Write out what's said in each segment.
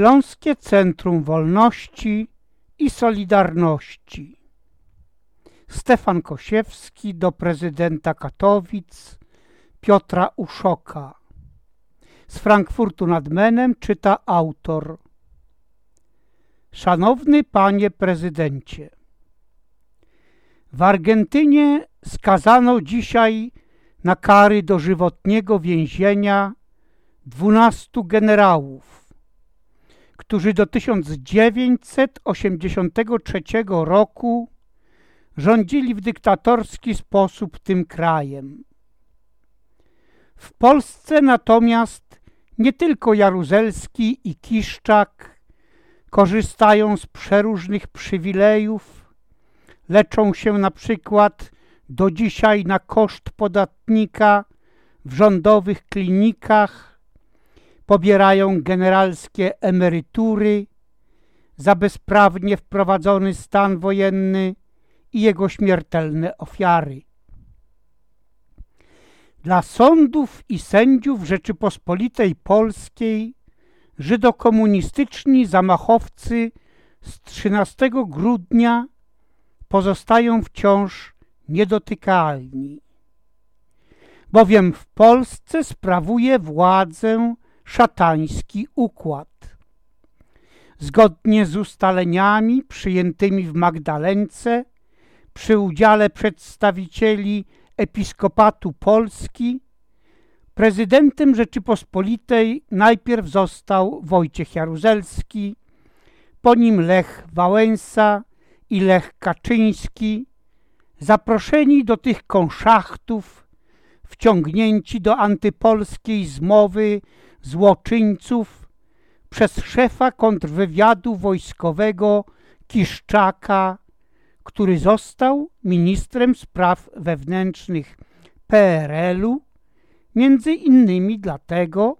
Śląskie Centrum Wolności i Solidarności. Stefan Kosiewski do prezydenta Katowic Piotra Uszoka. Z Frankfurtu nad Menem czyta autor. Szanowny panie prezydencie, w Argentynie skazano dzisiaj na kary dożywotniego więzienia dwunastu generałów, którzy do 1983 roku rządzili w dyktatorski sposób tym krajem. W Polsce natomiast nie tylko Jaruzelski i Kiszczak korzystają z przeróżnych przywilejów, leczą się na przykład do dzisiaj na koszt podatnika w rządowych klinikach, pobierają generalskie emerytury za bezprawnie wprowadzony stan wojenny i jego śmiertelne ofiary. Dla sądów i sędziów Rzeczypospolitej Polskiej żydokomunistyczni zamachowcy z 13 grudnia pozostają wciąż niedotykalni. Bowiem w Polsce sprawuje władzę szatański układ. Zgodnie z ustaleniami przyjętymi w Magdalence przy udziale przedstawicieli Episkopatu Polski prezydentem Rzeczypospolitej najpierw został Wojciech Jaruzelski, po nim Lech Wałęsa i Lech Kaczyński, zaproszeni do tych konszachtów, wciągnięci do antypolskiej zmowy złoczyńców przez szefa kontrwywiadu wojskowego Kiszczaka który został ministrem spraw wewnętrznych PRL-u, między innymi dlatego,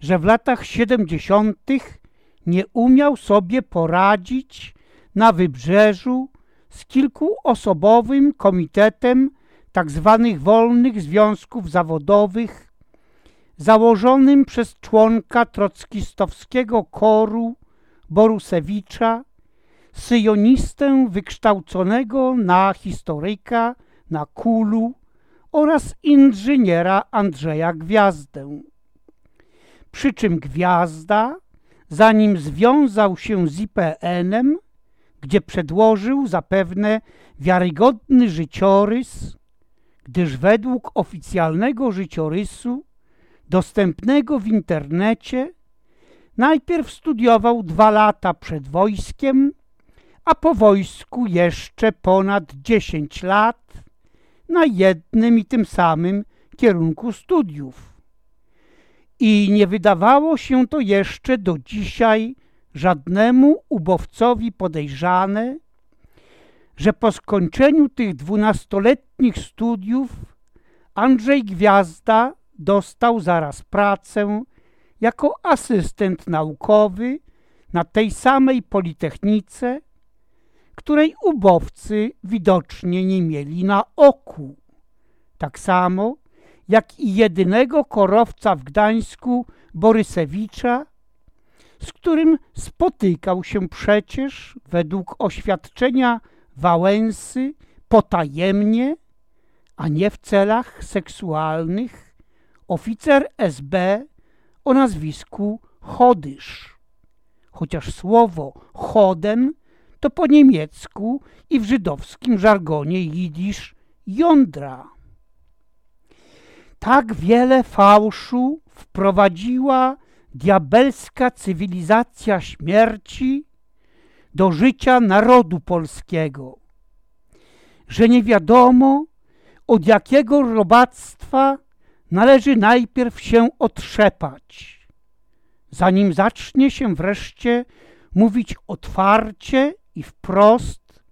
że w latach 70. nie umiał sobie poradzić na wybrzeżu z kilkuosobowym komitetem tzw. Tak wolnych związków zawodowych założonym przez członka trockistowskiego koru Borusewicza syjonistę wykształconego na historyka, na kulu oraz inżyniera Andrzeja Gwiazdę. Przy czym Gwiazda, zanim związał się z IPN-em, gdzie przedłożył zapewne wiarygodny życiorys, gdyż według oficjalnego życiorysu dostępnego w internecie najpierw studiował dwa lata przed wojskiem a po wojsku jeszcze ponad 10 lat na jednym i tym samym kierunku studiów. I nie wydawało się to jeszcze do dzisiaj żadnemu ubowcowi podejrzane, że po skończeniu tych dwunastoletnich studiów Andrzej Gwiazda dostał zaraz pracę jako asystent naukowy na tej samej Politechnice, której ubowcy widocznie nie mieli na oku. Tak samo jak i jedynego korowca w Gdańsku Borysewicza, z którym spotykał się przecież według oświadczenia Wałęsy potajemnie, a nie w celach seksualnych, oficer SB o nazwisku Chodysz. Chociaż słowo Choden to po niemiecku i w żydowskim żargonie jidysz jądra. Tak wiele fałszu wprowadziła diabelska cywilizacja śmierci do życia narodu polskiego, że nie wiadomo od jakiego robactwa należy najpierw się otrzepać, zanim zacznie się wreszcie mówić otwarcie i wprost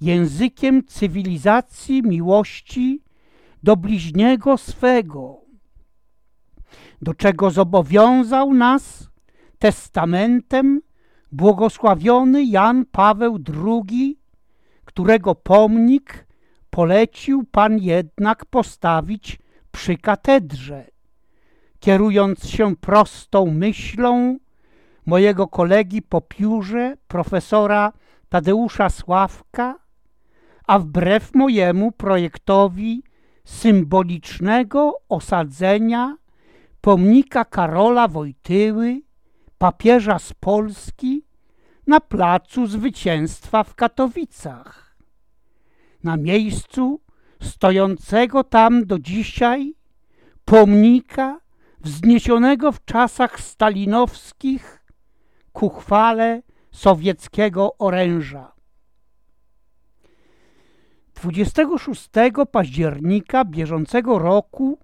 językiem cywilizacji miłości do bliźniego swego, do czego zobowiązał nas testamentem błogosławiony Jan Paweł II, którego pomnik polecił Pan jednak postawić przy katedrze, kierując się prostą myślą mojego kolegi po piórze, profesora Tadeusza Sławka, a wbrew mojemu projektowi symbolicznego osadzenia pomnika Karola Wojtyły, papieża z Polski, na placu Zwycięstwa w Katowicach, na miejscu stojącego tam do dzisiaj pomnika wzniesionego w czasach stalinowskich ku chwale sowieckiego oręża. 26 października bieżącego roku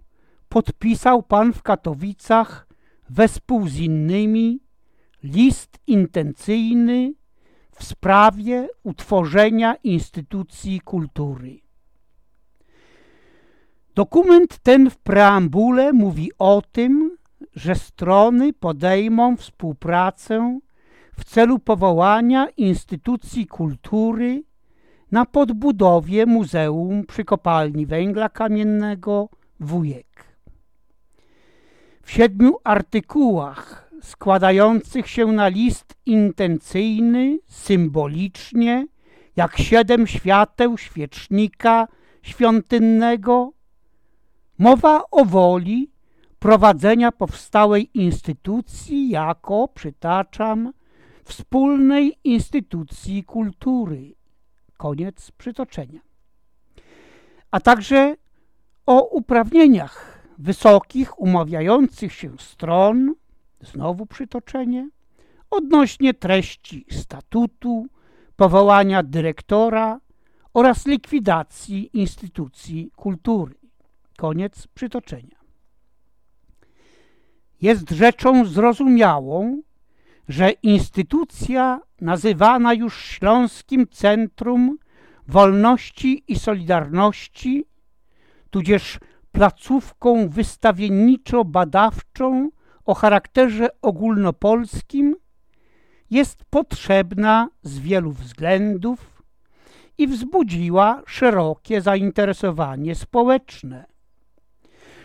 podpisał pan w Katowicach wespół z innymi list intencyjny w sprawie utworzenia instytucji kultury. Dokument ten w preambule mówi o tym, że strony podejmą współpracę w celu powołania instytucji kultury na podbudowie Muzeum przy Kopalni Węgla Kamiennego Wujek. W siedmiu artykułach składających się na list intencyjny, symbolicznie, jak siedem świateł świecznika świątynnego, mowa o woli prowadzenia powstałej instytucji jako, przytaczam, wspólnej instytucji kultury. Koniec przytoczenia. A także o uprawnieniach wysokich umawiających się stron, znowu przytoczenie, odnośnie treści statutu, powołania dyrektora oraz likwidacji instytucji kultury. Koniec przytoczenia. Jest rzeczą zrozumiałą, że instytucja nazywana już Śląskim Centrum Wolności i Solidarności, tudzież placówką wystawienniczo-badawczą o charakterze ogólnopolskim, jest potrzebna z wielu względów i wzbudziła szerokie zainteresowanie społeczne,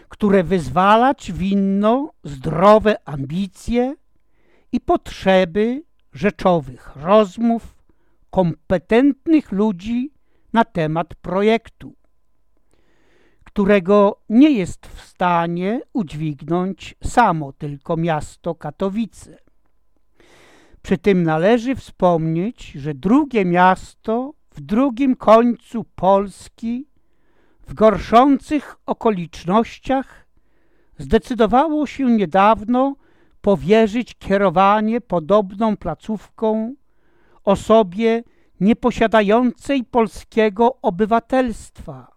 które wyzwalać winno zdrowe ambicje i potrzeby rzeczowych rozmów kompetentnych ludzi na temat projektu, którego nie jest w stanie udźwignąć samo tylko miasto Katowice. Przy tym należy wspomnieć, że drugie miasto w drugim końcu Polski w gorszących okolicznościach zdecydowało się niedawno powierzyć kierowanie podobną placówką osobie nieposiadającej polskiego obywatelstwa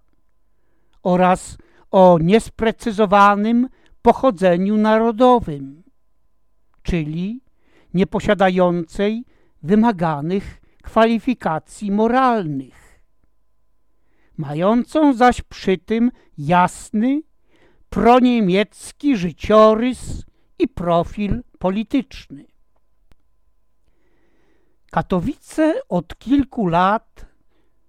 oraz o niesprecyzowanym pochodzeniu narodowym, czyli nieposiadającej wymaganych kwalifikacji moralnych, mającą zaś przy tym jasny, proniemiecki życiorys i profil polityczny. Katowice od kilku lat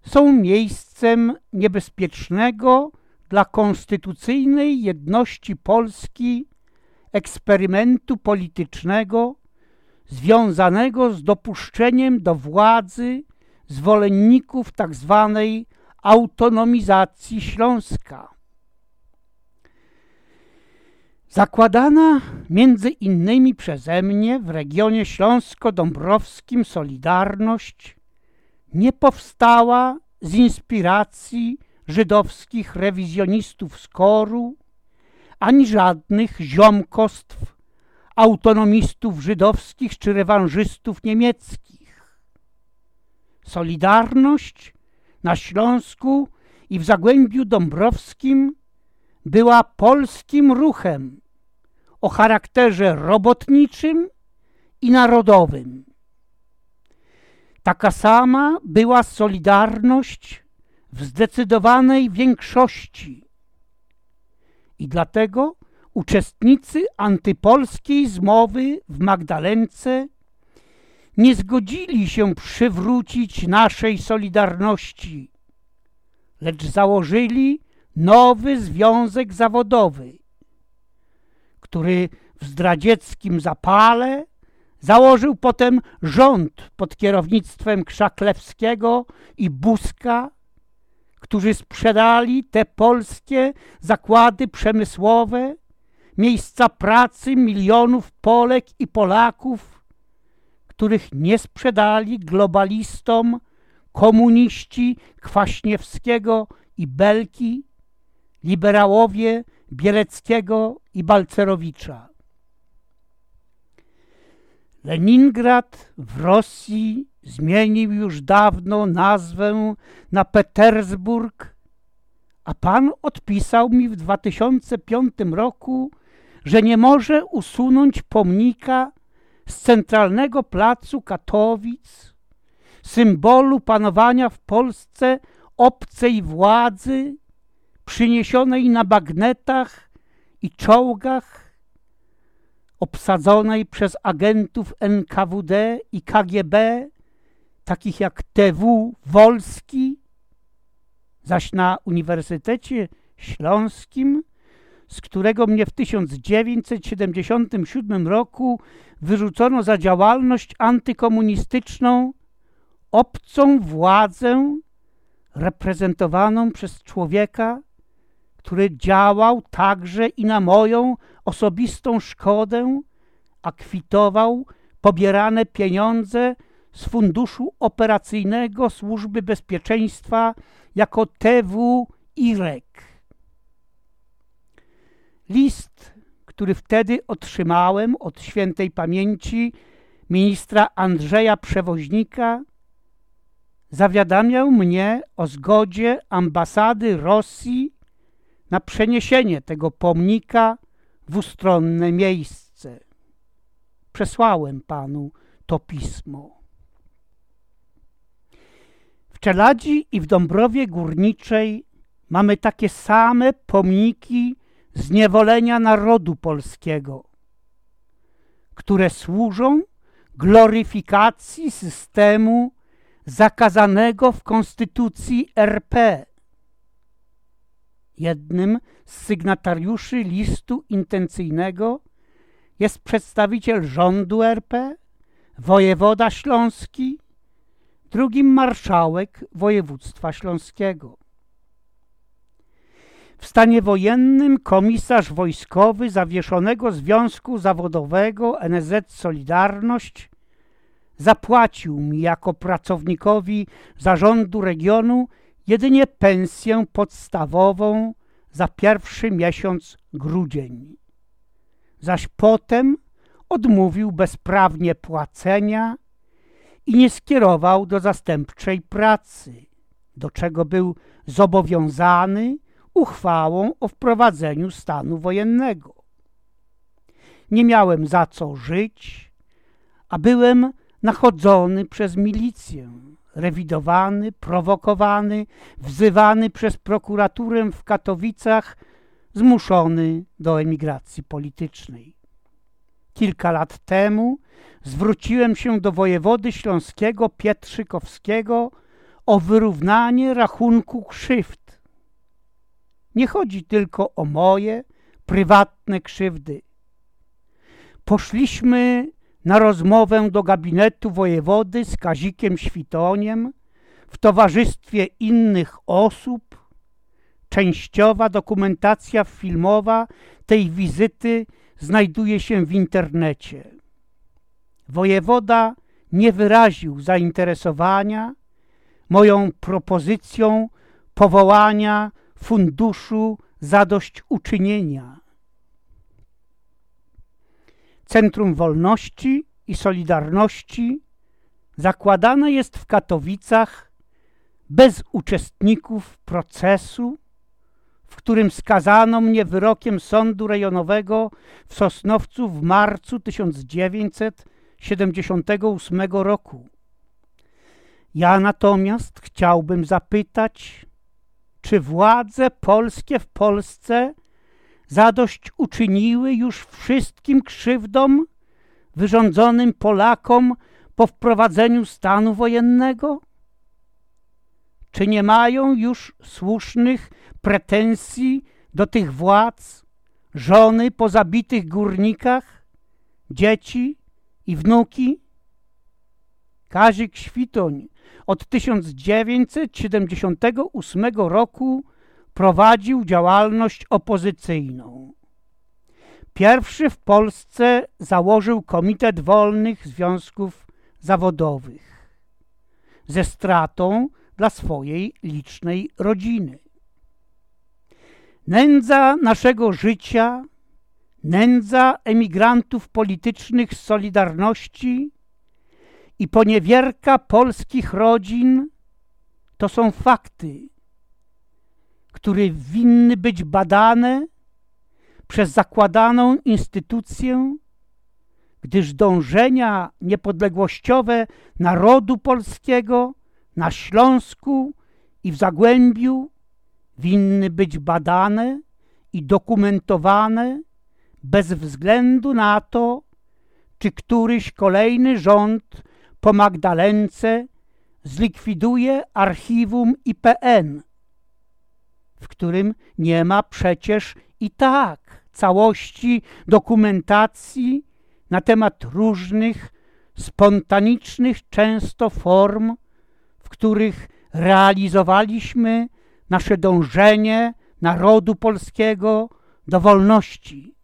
są miejscem niebezpiecznego dla konstytucyjnej jedności Polski eksperymentu politycznego związanego z dopuszczeniem do władzy zwolenników tzw. Autonomizacji Śląska. Zakładana między innymi przeze mnie w regionie śląsko-dąbrowskim Solidarność nie powstała z inspiracji żydowskich rewizjonistów z koru, ani żadnych ziomkostw autonomistów żydowskich czy rewanżystów niemieckich. Solidarność na Śląsku i w Zagłębiu Dąbrowskim była polskim ruchem o charakterze robotniczym i narodowym. Taka sama była solidarność w zdecydowanej większości i dlatego uczestnicy antypolskiej zmowy w Magdalence nie zgodzili się przywrócić naszej solidarności, lecz założyli nowy związek zawodowy, który w zdradzieckim zapale Założył potem rząd pod kierownictwem Krzaklewskiego i Buzka, którzy sprzedali te polskie zakłady przemysłowe, miejsca pracy milionów Polek i Polaków, których nie sprzedali globalistom komuniści Kwaśniewskiego i Belki, liberałowie Bieleckiego i Balcerowicza. Leningrad w Rosji zmienił już dawno nazwę na Petersburg, a pan odpisał mi w 2005 roku, że nie może usunąć pomnika z centralnego placu Katowic, symbolu panowania w Polsce obcej władzy przyniesionej na bagnetach i czołgach, obsadzonej przez agentów NKWD i KGB, takich jak TW Wolski, zaś na Uniwersytecie Śląskim, z którego mnie w 1977 roku wyrzucono za działalność antykomunistyczną, obcą władzę reprezentowaną przez człowieka, który działał także i na moją osobistą szkodę, a kwitował pobierane pieniądze z Funduszu Operacyjnego Służby Bezpieczeństwa jako TW IREK. List, który wtedy otrzymałem od świętej pamięci ministra Andrzeja Przewoźnika, zawiadamiał mnie o zgodzie ambasady Rosji na przeniesienie tego pomnika w ustronne miejsce. Przesłałem panu to pismo. W Czeladzi i w Dąbrowie Górniczej mamy takie same pomniki zniewolenia narodu polskiego, które służą gloryfikacji systemu zakazanego w Konstytucji RP. Jednym z sygnatariuszy listu intencyjnego jest przedstawiciel rządu RP, wojewoda śląski, drugim marszałek województwa śląskiego. W stanie wojennym komisarz wojskowy zawieszonego Związku Zawodowego NSZ Solidarność zapłacił mi jako pracownikowi zarządu regionu jedynie pensję podstawową za pierwszy miesiąc grudzień. Zaś potem odmówił bezprawnie płacenia i nie skierował do zastępczej pracy, do czego był zobowiązany uchwałą o wprowadzeniu stanu wojennego. Nie miałem za co żyć, a byłem nachodzony przez milicję, rewidowany, prowokowany, wzywany przez prokuraturę w Katowicach, zmuszony do emigracji politycznej. Kilka lat temu zwróciłem się do wojewody śląskiego Pietrzykowskiego o wyrównanie rachunku krzywd. Nie chodzi tylko o moje prywatne krzywdy. Poszliśmy na rozmowę do gabinetu wojewody z Kazikiem Świtoniem w towarzystwie innych osób. Częściowa dokumentacja filmowa tej wizyty znajduje się w internecie. Wojewoda nie wyraził zainteresowania moją propozycją powołania Funduszu Zadośćuczynienia Centrum Wolności i Solidarności zakładane jest w Katowicach bez uczestników procesu, w którym skazano mnie wyrokiem sądu rejonowego w Sosnowcu w marcu 1978 roku. Ja natomiast chciałbym zapytać, czy władze polskie w Polsce zadość uczyniły już wszystkim krzywdom wyrządzonym Polakom po wprowadzeniu stanu wojennego? Czy nie mają już słusznych pretensji do tych władz, żony po zabitych górnikach, dzieci i wnuki? Kazik Świtoń od 1978 roku prowadził działalność opozycyjną. Pierwszy w Polsce założył Komitet Wolnych Związków Zawodowych ze stratą dla swojej licznej rodziny. Nędza naszego życia, nędza emigrantów politycznych z Solidarności i poniewierka polskich rodzin to są fakty, które winny być badane przez zakładaną instytucję, gdyż dążenia niepodległościowe narodu polskiego na Śląsku i w Zagłębiu winny być badane i dokumentowane bez względu na to, czy któryś kolejny rząd po Magdalence zlikwiduje archiwum IPN, w którym nie ma przecież i tak całości dokumentacji na temat różnych spontanicznych często form, w których realizowaliśmy nasze dążenie narodu polskiego do wolności.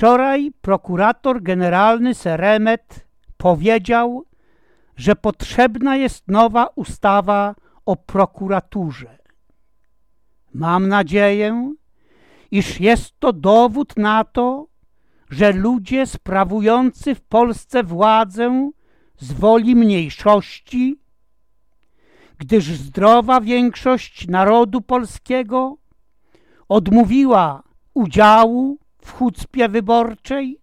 Wczoraj prokurator generalny Seremet powiedział, że potrzebna jest nowa ustawa o prokuraturze. Mam nadzieję, iż jest to dowód na to, że ludzie sprawujący w Polsce władzę z woli mniejszości, gdyż zdrowa większość narodu polskiego odmówiła udziału w chucpie wyborczej,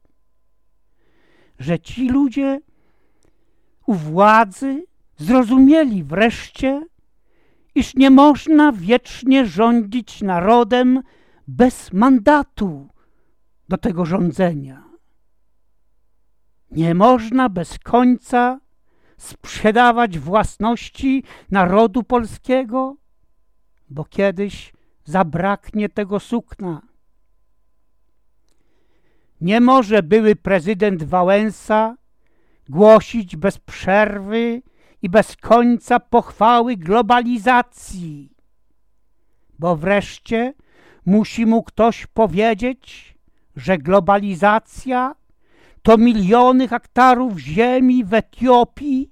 że ci ludzie u władzy zrozumieli wreszcie, iż nie można wiecznie rządzić narodem bez mandatu do tego rządzenia. Nie można bez końca sprzedawać własności narodu polskiego, bo kiedyś zabraknie tego sukna. Nie może były prezydent Wałęsa głosić bez przerwy i bez końca pochwały globalizacji, bo wreszcie musi mu ktoś powiedzieć, że globalizacja to miliony hektarów ziemi w Etiopii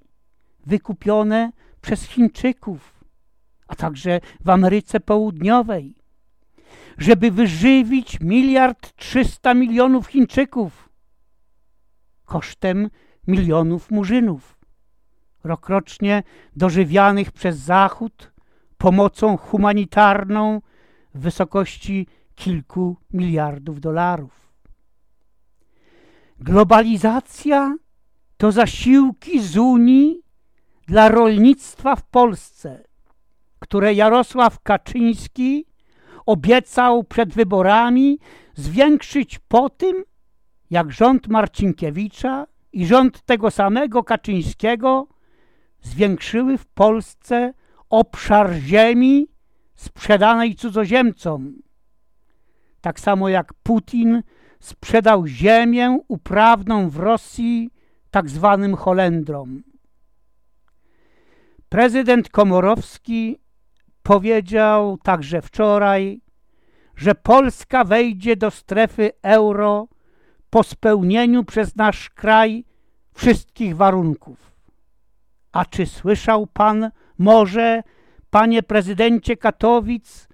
wykupione przez Chińczyków, a także w Ameryce Południowej, żeby wyżywić miliard trzysta milionów Chińczyków kosztem milionów murzynów, rokrocznie dożywianych przez Zachód pomocą humanitarną w wysokości kilku miliardów dolarów. Globalizacja to zasiłki z Unii dla rolnictwa w Polsce, które Jarosław Kaczyński obiecał przed wyborami zwiększyć po tym, jak rząd Marcinkiewicza i rząd tego samego Kaczyńskiego zwiększyły w Polsce obszar ziemi sprzedanej cudzoziemcom. Tak samo jak Putin sprzedał ziemię uprawną w Rosji tak zwanym Holendrom. Prezydent Komorowski powiedział także wczoraj, że Polska wejdzie do strefy euro po spełnieniu przez nasz kraj wszystkich warunków. A czy słyszał pan może, panie prezydencie Katowic,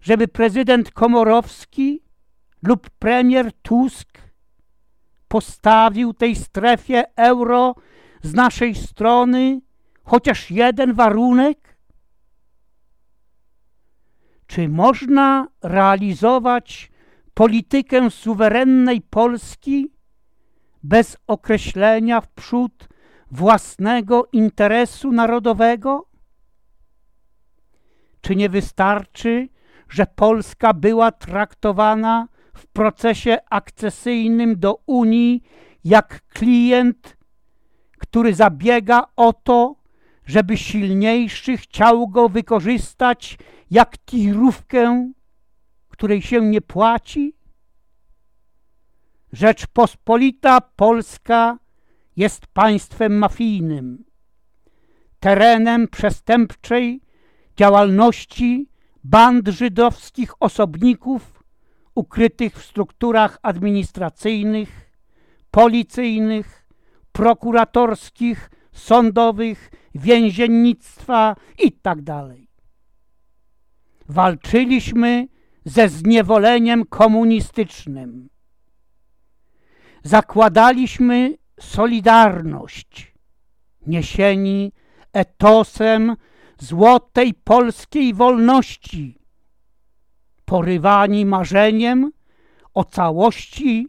żeby prezydent Komorowski lub premier Tusk postawił tej strefie euro z naszej strony chociaż jeden warunek? Czy można realizować politykę suwerennej Polski bez określenia w przód własnego interesu narodowego? Czy nie wystarczy, że Polska była traktowana w procesie akcesyjnym do Unii jak klient, który zabiega o to, żeby silniejszy chciał go wykorzystać jak tirówkę, której się nie płaci? Rzeczpospolita Polska jest państwem mafijnym, terenem przestępczej działalności band żydowskich osobników ukrytych w strukturach administracyjnych, policyjnych, prokuratorskich, sądowych, więziennictwa itd. Walczyliśmy ze zniewoleniem komunistycznym. Zakładaliśmy solidarność, niesieni etosem złotej polskiej wolności, porywani marzeniem o całości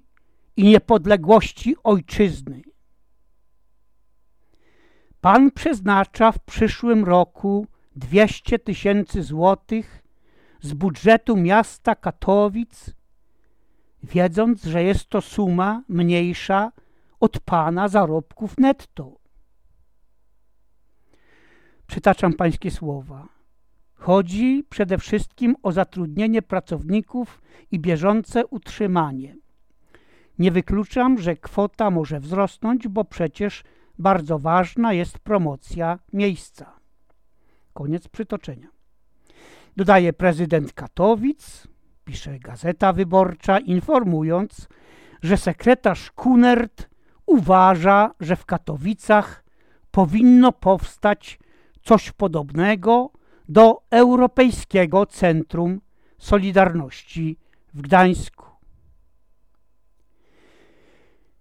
i niepodległości ojczyzny. Pan przeznacza w przyszłym roku 200 tysięcy złotych z budżetu miasta Katowic, wiedząc, że jest to suma mniejsza od pana zarobków netto. Przytaczam pańskie słowa. Chodzi przede wszystkim o zatrudnienie pracowników i bieżące utrzymanie. Nie wykluczam, że kwota może wzrosnąć, bo przecież bardzo ważna jest promocja miejsca. Koniec przytoczenia. Dodaje prezydent Katowic, pisze Gazeta Wyborcza, informując, że sekretarz Kunert uważa, że w Katowicach powinno powstać coś podobnego do Europejskiego Centrum Solidarności w Gdańsku.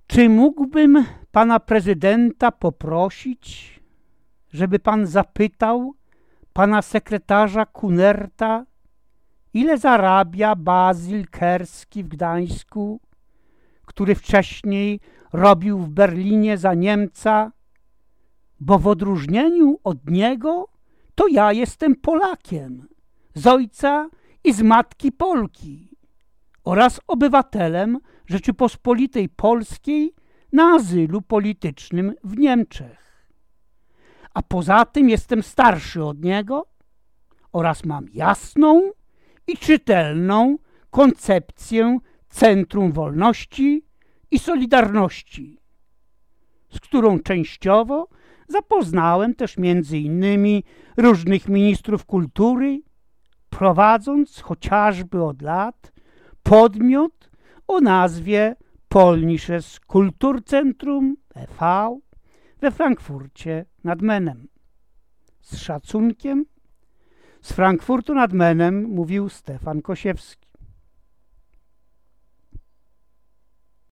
Czy mógłbym pana prezydenta poprosić, żeby pan zapytał pana sekretarza Kunerta, ile zarabia Bazyl Kerski w Gdańsku, który wcześniej robił w Berlinie za Niemca, bo w odróżnieniu od niego to ja jestem Polakiem, z ojca i z matki Polki oraz obywatelem Rzeczypospolitej Polskiej na azylu politycznym w Niemczech. A poza tym jestem starszy od niego oraz mam jasną i czytelną koncepcję Centrum Wolności i Solidarności, z którą częściowo zapoznałem też między innymi różnych ministrów kultury, prowadząc chociażby od lat podmiot o nazwie Polnisches Kulturzentrum e.V. we Frankfurcie nad Menem. Z szacunkiem z Frankfurtu nad Menem mówił Stefan Kosiewski.